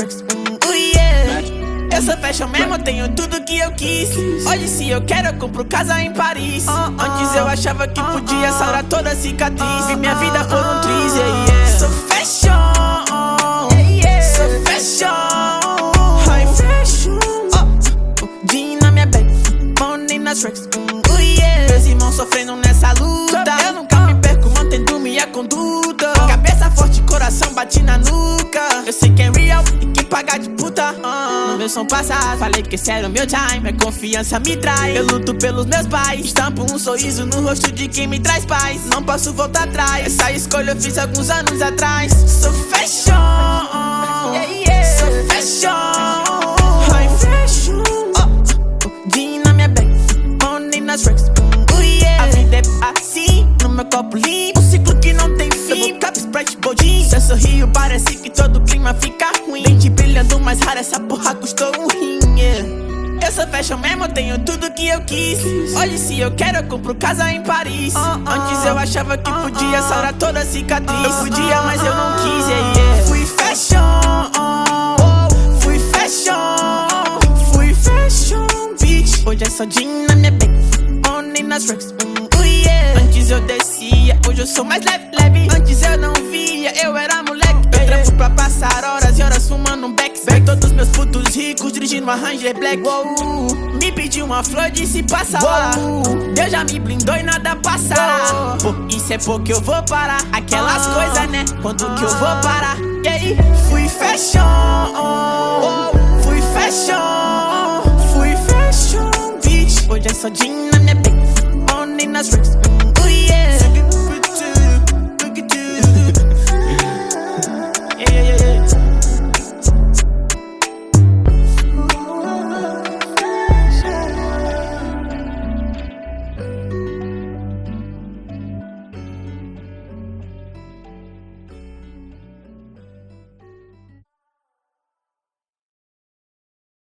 Uh, yeah. Eu sou fashion mesmo, tenho tudo que eu quis. Hoje, se eu quero, eu compro casa em Paris. Ah, ah. Antes eu achava que ah, podia sarar toda a cicatriz. Vi minha vida por um triz, yeah, yeah. Sou fashion. Sou fashion. High fashion. Oh, na minha bag. Money nas tracks. Uh, hum, oh, yeah. Meus irmãos sofrendo nessa luz. E quem paga de puta. Uh, no meu som passado, falei que esse era o meu time. A confiança me trai. Eu luto pelos meus pais. Estampo um sorriso no rosto de quem me traz paz. Não posso voltar atrás. Essa escolha eu fiz alguns anos atrás. Sou fashion. Sou fashion. High fashion. Oh, Jean na minha bag, money nas racks. Uh, yeah. A vida é assim, no meu copo limpo. Um ciclo que não tem fim. Cap Sprite Bodin. Seu sorrio parece que todo clima fica ruim. Dente brilhando mais raro, essa porra custou um rim. yeah. Eu sou fashion mesmo, tenho tudo que eu quis. Hoje se eu quero, eu compro casa em Paris. Antes eu achava que podia saurar toda a cicatriz. Eu podia, mas eu não quis, yeah, yeah. Fui fashion, fui fashion, fui fashion, bitch. Hoje é só jean na minha bag, money nas racks. uh, yeah. Antes eu descia, hoje eu sou mais leve, leve. Antes eu não via, eu era moleque. Eu trampo pra passar meus putos ricos dirigindo uma Ranger Black. Uou. Me pediu uma flor, disse passa lá. Deus já me blindou e nada passará. Pô, isso é pouco eu vou parar. Aquelas coisas, né? Quando que eu vou parar? E aí, fui fashion. Fui fashion. Fui fashion, bitch. Hoje é só jean na minha bag. Money nas racks. Uh, yeah.